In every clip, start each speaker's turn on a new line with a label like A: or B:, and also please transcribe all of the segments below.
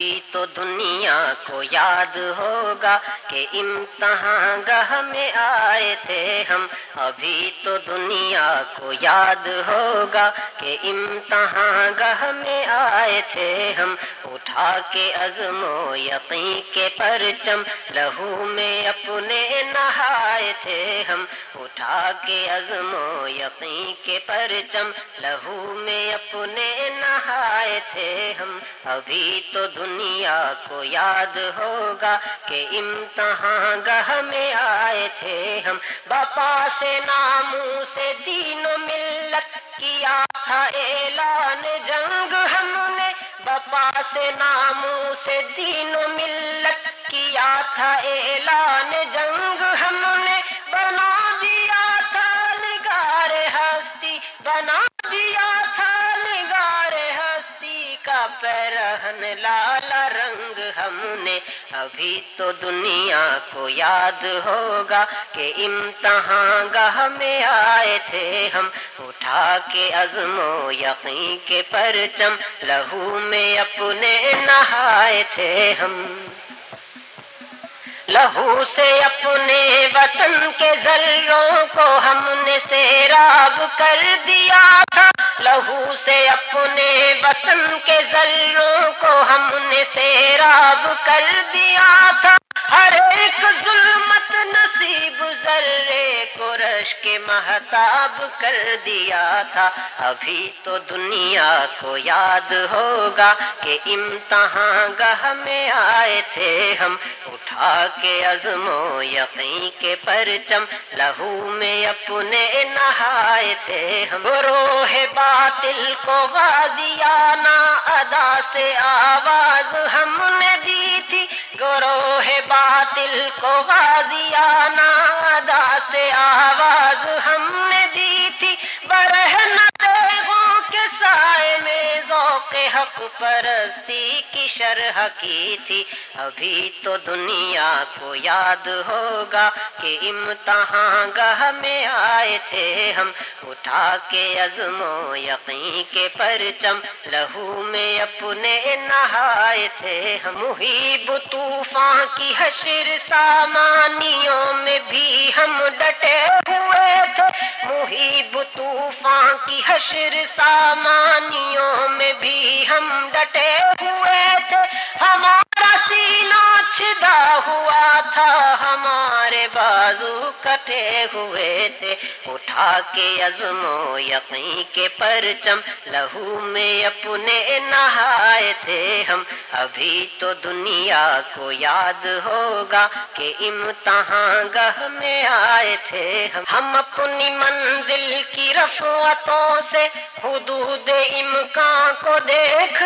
A: تو دنیا کو یاد ہوگا کہ امتحان گاہ میں آئے تھے ہم ابھی تو دنیا کو یاد ہوگا کہ امتحان گہ میں آئے تھے ہم۔ اٹھا کے عزم و یقین کے پرچم، لہو میں اپنے نہائے تھے ہم۔ اٹھا کے عزم و یقین کے پرچم، لہو میں اپنے نہائے تھے ہم۔ ابھی تو دنیا کو یاد ہوگا کہ امتحان گہ میں آئے تھے ہم۔ باپا سے ناموں سے دین و ملت کیا تھا۔ اعلان جنگ ہم نے باپا سے ناموں سے دین و ملت کیا تھا۔ اعلان جنگ ہم نے بنا دیا تھا۔ نگار ہستی، بنا دیا تھا۔ نگار ہستی کا پیرہن لالا رنگ ہم نے۔ ابھی تو دنیا کو یاد ہوگا کہ امتحان گاہ میں آئے تھے ہم۔ اٹھا کے عزم و یقین کے پرچم لہو میں اپنے نہائے تھے ہم۔ لہو سے اپنے وطن کے ذروں کو ہم نے سیراب کر دیا تھا۔ لہو سے اپنے وطن کے ذروں کو ہم نے سیراب کر دیا تھا۔ کو کے محتاب کر دیا تھا۔ ابھی تو دنیا کو یاد ہوگا کہ امتحان گاہ میں آئے تھے ہم۔ اٹھا کے عزم و یقین کے پرچم لہو میں اپنے نہائے تھے ہم۔ روح باطل کو غازیانہ ادا سے آواز ہم نے دی تھی۔ گروہ باطل کو غازیانہ ادا سے آواز ہم نے دی تھی برہن دیغوں کے سائے میں ذوق حق پرستی کی شرح کی تھی۔ ابھی تو دنیا کو یاد ہوگا کہ امتحان گاہ میں آئے تھے ہم۔ اٹھا کے عزم و یقین کے پرچم، لہو میں اپنے نہائے تھے ہم۔ محیب طوفان کی حشر سامانیوں میں بھی ہم ڈٹے طوفان کی حشر سامانیوں ہوا تھا، ہمارے بازو کٹے ہوئے تھے۔ اٹھا کے عزم و یقین کے پرچم، لہو میں اپنے نہائے تھے ہم۔ ابھی تو دنیا کو یاد ہوگا کہ امتحان گاہ میں آئے تھے ہم۔ ہم اپنی منزل کی رفوتوں سے حدود امکان کو دیکھتے ہیں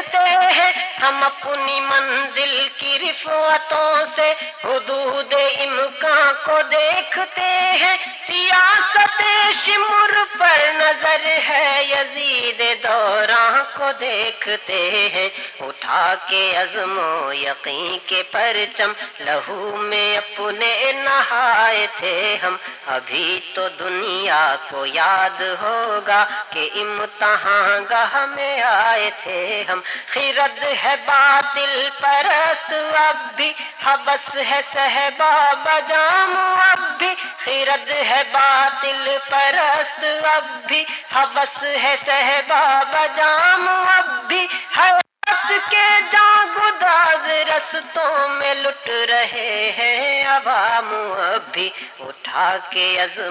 A: ہم اپنی منزل کی رفوتوں سے حدود امکان کو دیکھتے ہیں سیاست شمر پر نظر ہے یزید دوران کو دیکھتے ہیں۔ اٹھا کے عزم و یقین کے پرچم، لہو میں اپنے نہائے تھے ہم۔ ابھی تو دنیا کو یاد ہوگا کہ امتحان گاہ میں آئے تھے ہم۔ خرد ہے باطل پرست، اب بھی ہاں حبس ہے صحبا، بجام اب بھی خیرد ہے باطل پرست اب بھی۔ ہاں حبس ہے صحبا، بجام اب بھی۔ حیات کے جان گداز رستوں میں لٹ رہے ہیں عوام اب بھی۔ اٹھا کے عزم